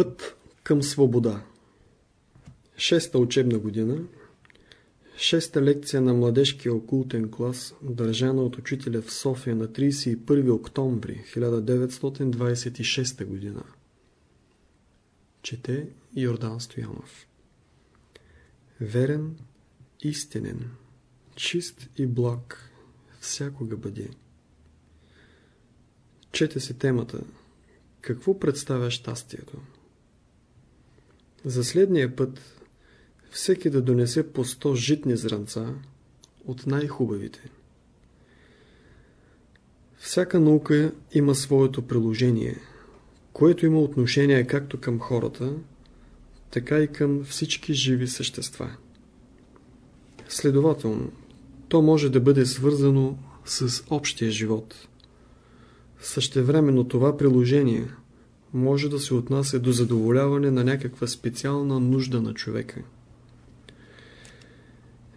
Път към свобода Шеста учебна година Шеста лекция на младежкия окултен клас, държана от учителя в София на 31 октомври 1926 година. Чете Йордан Стоянов Верен, истинен, чист и благ всякога бъде. Чете се темата Какво представя щастието? За следния път всеки да донесе по 100 житни зранца от най-хубавите. Всяка наука има своето приложение, което има отношение както към хората, така и към всички живи същества. Следователно, то може да бъде свързано с общия живот. Същевременно това приложение може да се отнася до задоволяване на някаква специална нужда на човека.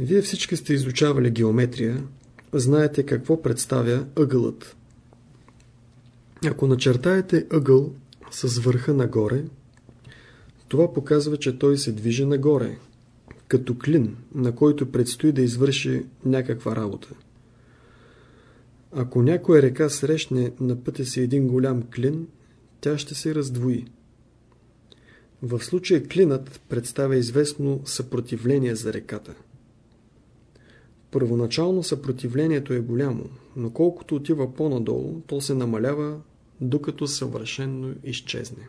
Вие всички сте изучавали геометрия, знаете какво представя ъгълът. Ако начертаете ъгъл с върха нагоре, това показва, че той се движи нагоре, като клин, на който предстои да извърши някаква работа. Ако някоя река срещне на пътя си един голям клин, тя ще се раздвои. В случая клинът представя известно съпротивление за реката. Първоначално съпротивлението е голямо, но колкото отива по-надолу, то се намалява, докато съвършенно изчезне.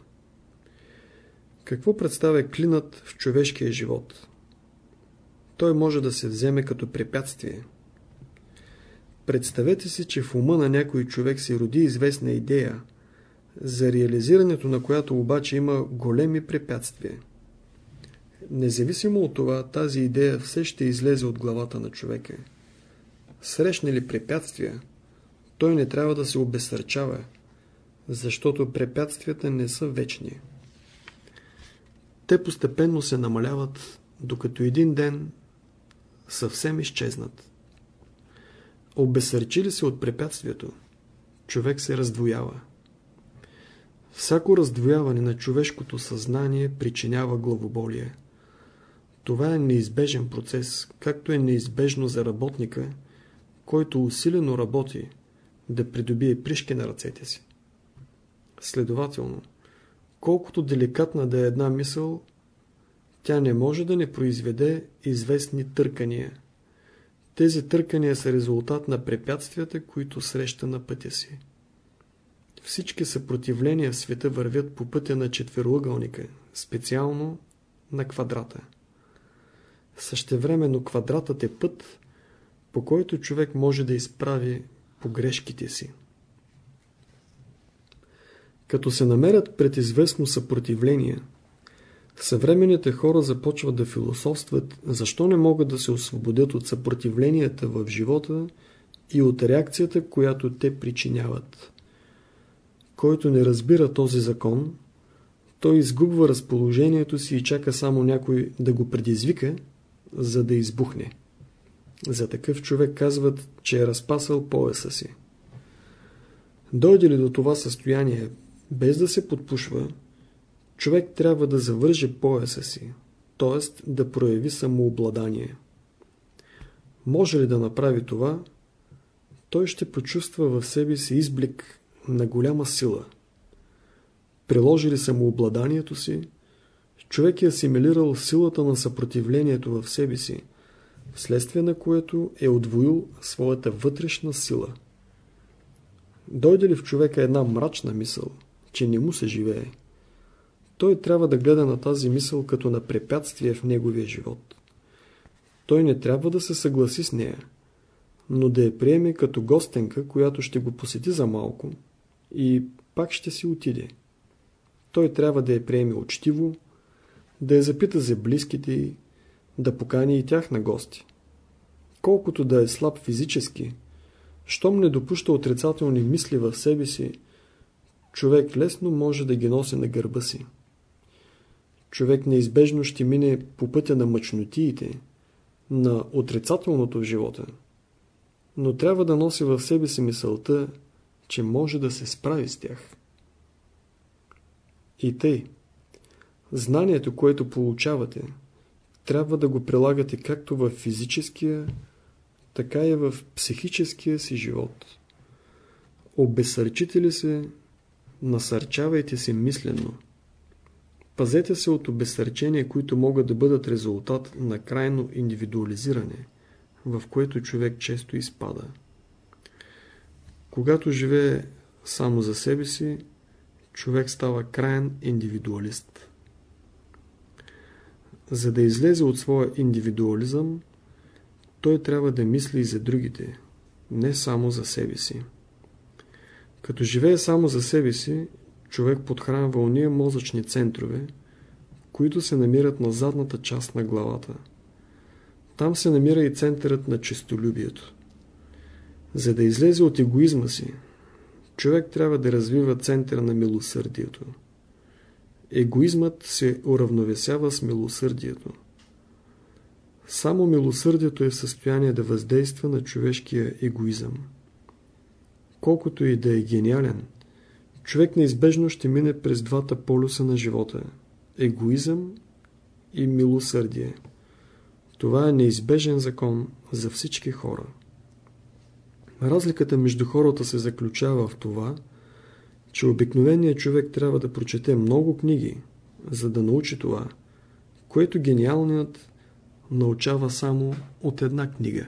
Какво представя клинът в човешкия живот? Той може да се вземе като препятствие. Представете си, че в ума на някой човек се роди известна идея, за реализирането на която обаче има големи препятствия. Независимо от това, тази идея все ще излезе от главата на човека. Срещне ли препятствия, той не трябва да се обесърчава, защото препятствията не са вечни. Те постепенно се намаляват, докато един ден съвсем изчезнат. Обесърчили се от препятствието, човек се раздвоява. Всяко раздвояване на човешкото съзнание причинява главоболие. Това е неизбежен процес, както е неизбежно за работника, който усилено работи, да придобие пришки на ръцете си. Следователно, колкото деликатна да е една мисъл, тя не може да не произведе известни търкания. Тези търкания са резултат на препятствията, които среща на пътя си. Всички съпротивления в света вървят по пътя на четвероъгълника, специално на квадрата. Същевременно квадратът е път, по който човек може да изправи погрешките си. Като се намерят пред известно съпротивление, съвременните хора започват да философстват защо не могат да се освободят от съпротивленията в живота и от реакцията, която те причиняват. Който не разбира този закон, той изгубва разположението си и чака само някой да го предизвика, за да избухне. За такъв човек казват, че е разпасал пояса си. Дойде ли до това състояние, без да се подпушва, човек трябва да завърже пояса си, т.е. да прояви самообладание. Може ли да направи това, той ще почувства в себе си изблик на голяма сила. Приложи ли самообладанието си, човек е асимилирал силата на съпротивлението в себе си, вследствие на което е отвоил своята вътрешна сила. Дойде ли в човека една мрачна мисъл, че не му се живее, той трябва да гледа на тази мисъл като на препятствие в неговия живот. Той не трябва да се съгласи с нея, но да я приеме като гостенка, която ще го посети за малко и пак ще си отиде. Той трябва да я приеме учтиво, да я запита за близките й, да покани и тях на гости. Колкото да е слаб физически, щом не допуща отрицателни мисли в себе си, човек лесно може да ги носи на гърба си. Човек неизбежно ще мине по пътя на мъчнотиите, на отрицателното в живота, но трябва да носи в себе си мисълта, че може да се справи с тях. И тъй, Знанието, което получавате, трябва да го прилагате както в физическия, така и в психическия си живот. Обесърчите ли се, насърчавайте се мислено. Пазете се от обесърчения, които могат да бъдат резултат на крайно индивидуализиране, в което човек често изпада. Когато живее само за себе си, човек става крайен индивидуалист. За да излезе от своя индивидуализъм, той трябва да мисли и за другите, не само за себе си. Като живее само за себе си, човек подхранва уния мозъчни центрове, които се намират на задната част на главата. Там се намира и центърът на честолюбието. За да излезе от егоизма си, човек трябва да развива центъра на милосърдието. Егоизмът се уравновесява с милосърдието. Само милосърдието е в състояние да въздейства на човешкия егоизъм. Колкото и да е гениален, човек неизбежно ще мине през двата полюса на живота – егоизъм и милосърдие. Това е неизбежен закон за всички хора. Разликата между хората се заключава в това, че обикновеният човек трябва да прочете много книги, за да научи това, което гениалният научава само от една книга.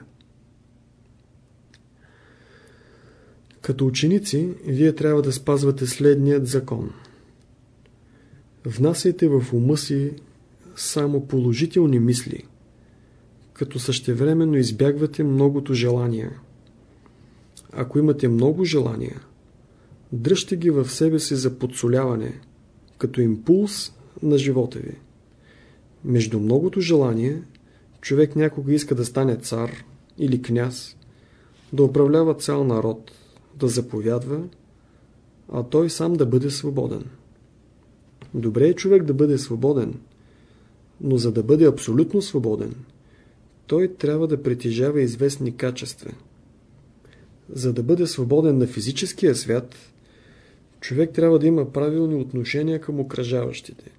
Като ученици, вие трябва да спазвате следният закон. Внасяйте в ума си само положителни мисли, като същевременно избягвате многото желания. Ако имате много желания, дръжте ги в себе си за подсоляване, като импулс на живота ви. Между многото желания, човек някога иска да стане цар или княз, да управлява цял народ, да заповядва, а той сам да бъде свободен. Добре е човек да бъде свободен, но за да бъде абсолютно свободен, той трябва да притежава известни качества. За да бъде свободен на физическия свят, човек трябва да има правилни отношения към окръжаващите.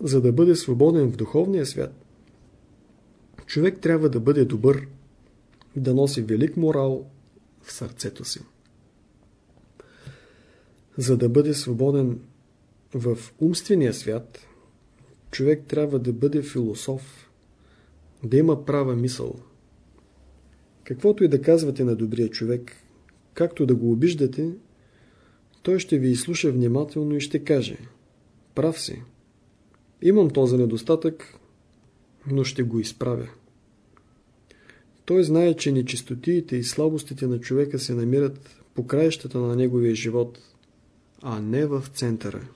За да бъде свободен в духовния свят, човек трябва да бъде добър, да носи велик морал в сърцето си. За да бъде свободен в умствения свят, човек трябва да бъде философ, да има права мисъл. Каквото и да казвате на добрия човек, както да го обиждате, той ще ви изслуша внимателно и ще каже Прав си. Имам този недостатък, но ще го изправя. Той знае, че нечистотиите и слабостите на човека се намират по краищата на неговия живот, а не в центъра.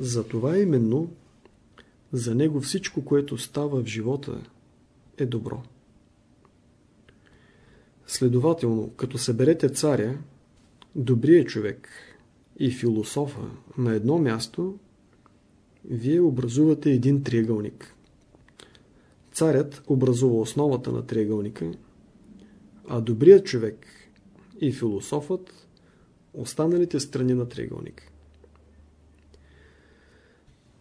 Затова именно за него всичко, което става в живота, е добро. Следователно, като съберете царя, добрия човек и философа на едно място, вие образувате един триъгълник. Царят образува основата на триъгълника, а добрият човек и философът останалите страни на триъгълника.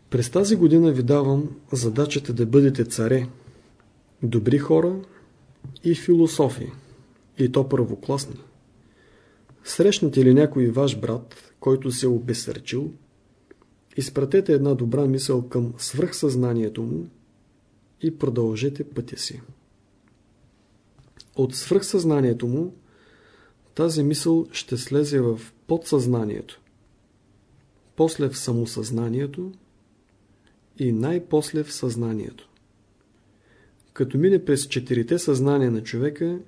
През тази година ви давам задачата да бъдете царе, добри хора и философи, и то първокласни. Срещнете ли някой ваш брат, който се е обесърчил, изпратете една добра мисъл към свръхсъзнанието му и продължете пътя си. От свръхсъзнанието му тази мисъл ще слезе в подсъзнанието, после в самосъзнанието и най-после в съзнанието. Като мине през четирите съзнания на човека,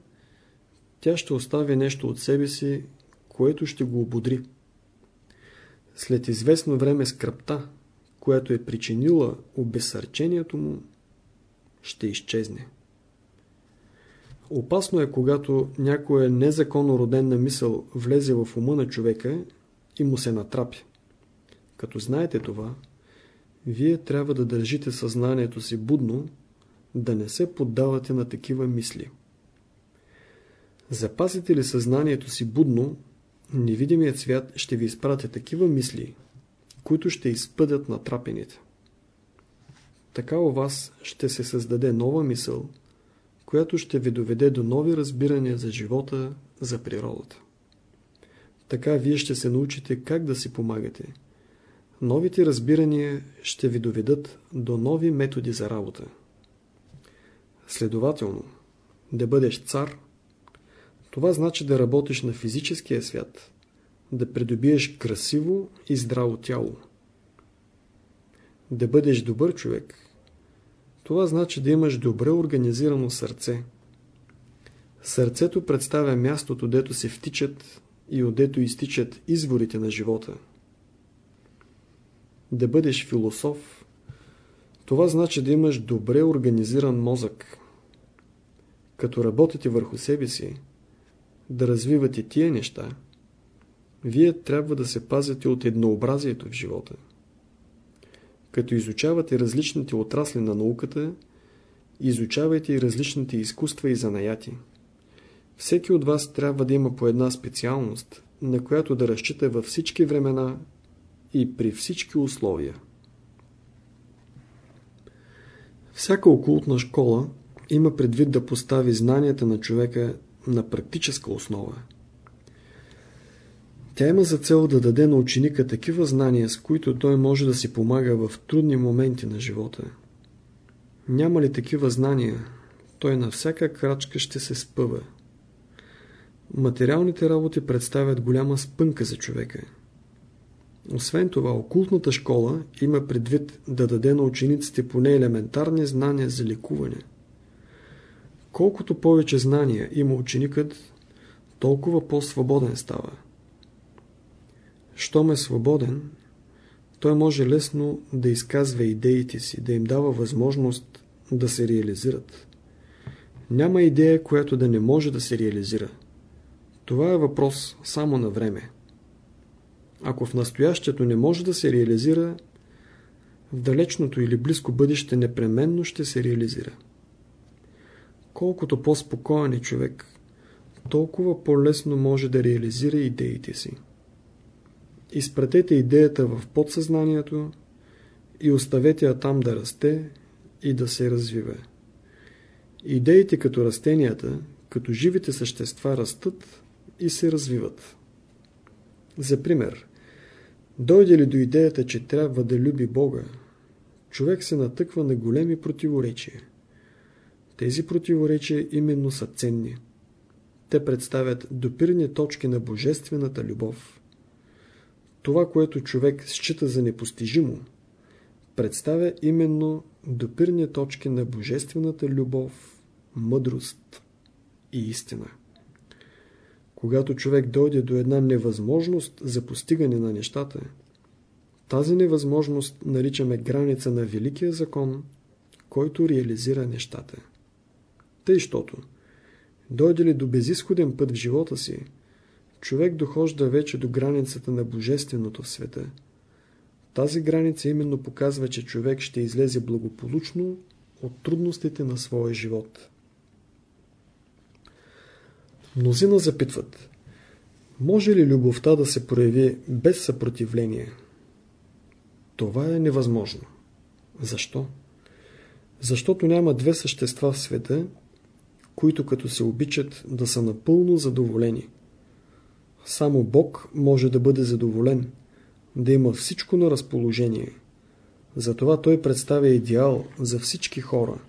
тя ще остави нещо от себе си, което ще го ободри. След известно време скръпта, която е причинила обесърчението му, ще изчезне. Опасно е, когато някоя незаконно родена мисъл влезе в ума на човека и му се натрапи. Като знаете това, вие трябва да държите съзнанието си будно, да не се поддавате на такива мисли. Запазите ли съзнанието си будно, невидимият свят ще ви изпрати такива мисли, които ще изпъдят на трапените. Така у вас ще се създаде нова мисъл, която ще ви доведе до нови разбирания за живота, за природата. Така вие ще се научите как да си помагате. Новите разбирания ще ви доведат до нови методи за работа. Следователно, да бъдеш цар, това значи да работиш на физическия свят, да придобиеш красиво и здраво тяло. Да бъдеш добър човек, това значи да имаш добре организирано сърце. Сърцето представя мястото, дето се втичат и отдето изтичат изворите на живота. Да бъдеш философ, това значи да имаш добре организиран мозък. Като работите върху себе си, да развивате тия неща, вие трябва да се пазите от еднообразието в живота. Като изучавате различните отрасли на науката, изучавайте и различните изкуства и занаяти. Всеки от вас трябва да има по една специалност, на която да разчита във всички времена и при всички условия. Всяка окултна школа има предвид да постави знанията на човека на практическа основа. Тя има за цел да даде на ученика такива знания, с които той може да си помага в трудни моменти на живота. Няма ли такива знания, той на всяка крачка ще се спъва. Материалните работи представят голяма спънка за човека. Освен това, окултната школа има предвид да даде на учениците поне елементарни знания за лекуване. Колкото повече знания има ученикът, толкова по-свободен става. Щом е свободен, той може лесно да изказва идеите си, да им дава възможност да се реализират. Няма идея, която да не може да се реализира. Това е въпрос само на време. Ако в настоящето не може да се реализира, в далечното или близко бъдеще непременно ще се реализира. Колкото по-спокоен е човек, толкова по-лесно може да реализира идеите си. Изпратете идеята в подсъзнанието и оставете я там да расте и да се развива. Идеите като растенията, като живите същества растат и се развиват. За пример, дойде ли до идеята, че трябва да люби Бога, човек се натъква на големи противоречия. Тези противоречия именно са ценни. Те представят допирни точки на божествената любов. Това, което човек счита за непостижимо, представя именно допирни точки на божествената любов, мъдрост и истина. Когато човек дойде до една невъзможност за постигане на нещата, тази невъзможност наричаме граница на Великия закон, който реализира нещата. Тъй, щото, дойде ли до безисходен път в живота си, човек дохожда вече до границата на Божественото в света. Тази граница именно показва, че човек ще излезе благополучно от трудностите на своя живот. Мнозина запитват, може ли любовта да се прояви без съпротивление? Това е невъзможно. Защо? Защото няма две същества в света, които като се обичат да са напълно задоволени. Само Бог може да бъде задоволен, да има всичко на разположение. Затова Той представя идеал за всички хора.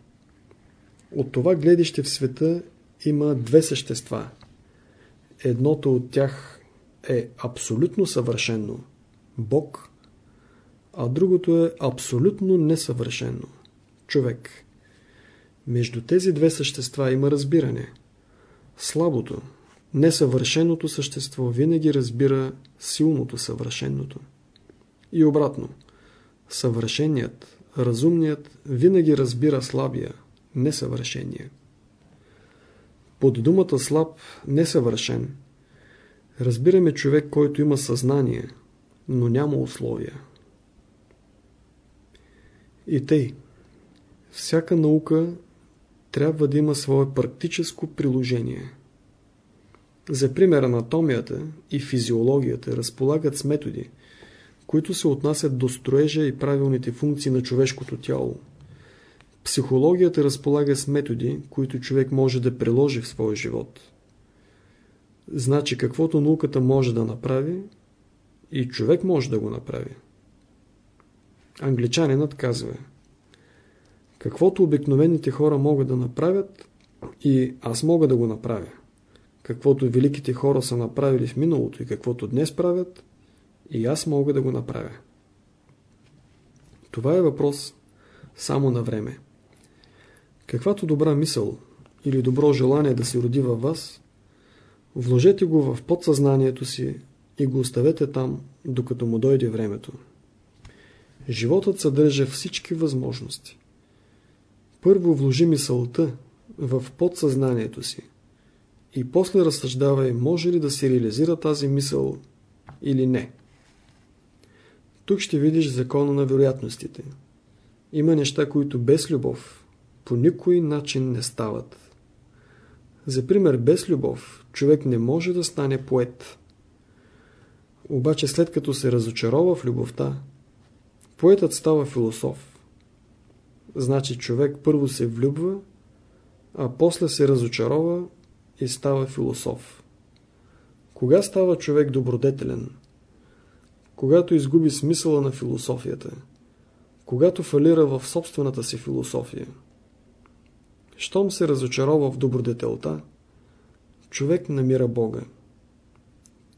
От това гледище в света има две същества. Едното от тях е абсолютно съвършено – Бог, а другото е абсолютно несъвършено – човек. Между тези две същества има разбиране. Слабото, несъвършеното същество винаги разбира силното съвършеното. И обратно, съвършеният, разумният винаги разбира слабия, несъвършения. Под думата слаб, несъвършен, разбираме човек, който има съзнание, но няма условия. И тъй, всяка наука трябва да има свое практическо приложение. За пример анатомията и физиологията разполагат с методи, които се отнасят до строежа и правилните функции на човешкото тяло. Психологията разполага с методи, които човек може да приложи в своя живот. Значи каквото науката може да направи, и човек може да го направи. Англичанинът казва Каквото обикновените хора могат да направят, и аз мога да го направя. Каквото великите хора са направили в миналото и каквото днес правят, и аз мога да го направя. Това е въпрос само на време. Каквато добра мисъл или добро желание да се роди във вас, вложете го в подсъзнанието си и го оставете там, докато му дойде времето. Животът съдържа всички възможности. Първо вложи мисълта в подсъзнанието си и после разсъждавай може ли да се реализира тази мисъл или не. Тук ще видиш закона на вероятностите. Има неща, които без любов по никой начин не стават. За пример, без любов човек не може да стане поет. Обаче след като се разочарова в любовта, поетът става философ. Значи човек първо се влюбва, а после се разочарова и става философ. Кога става човек добродетелен? Когато изгуби смисъла на философията. Когато фалира в собствената си философия. Щом се разочарова в добродетелта, човек намира Бога.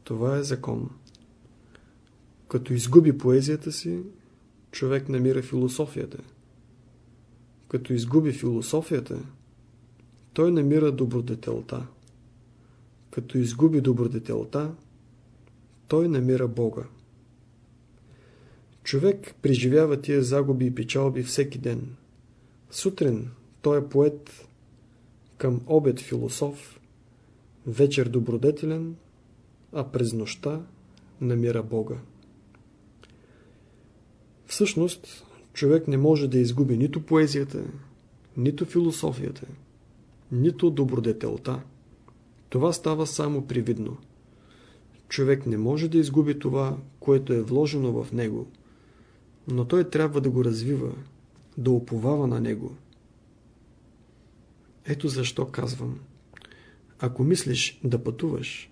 Това е закон. Като изгуби поезията си, човек намира философията. Като изгуби философията, той намира добродетелта. Като изгуби добродетелта, той намира Бога. Човек преживява тия загуби и печалби всеки ден. Сутрин той е поет, към обед философ, вечер добродетелен, а през нощта намира Бога. Всъщност, човек не може да изгуби нито поезията, нито философията, нито добродетелта. Това става само привидно. Човек не може да изгуби това, което е вложено в него, но той трябва да го развива, да уповава на него. Ето защо казвам. Ако мислиш да пътуваш,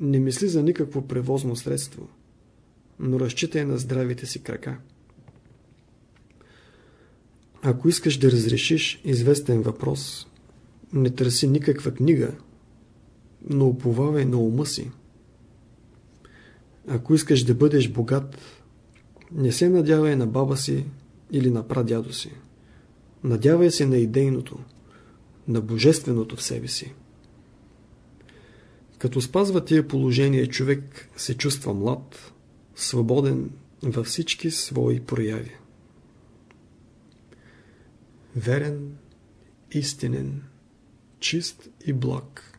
не мисли за никакво превозно средство – но разчитай на здравите си крака. Ако искаш да разрешиш известен въпрос, не търси никаква книга, но уповавай на ума си. Ако искаш да бъдеш богат, не се надявай на баба си или на прадядо си. Надявай се на идейното, на божественото в себе си. Като спазва тия положения, човек се чувства млад, свободен във всички свои прояви. Верен, истинен, чист и благ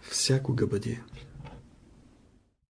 всякога бъди.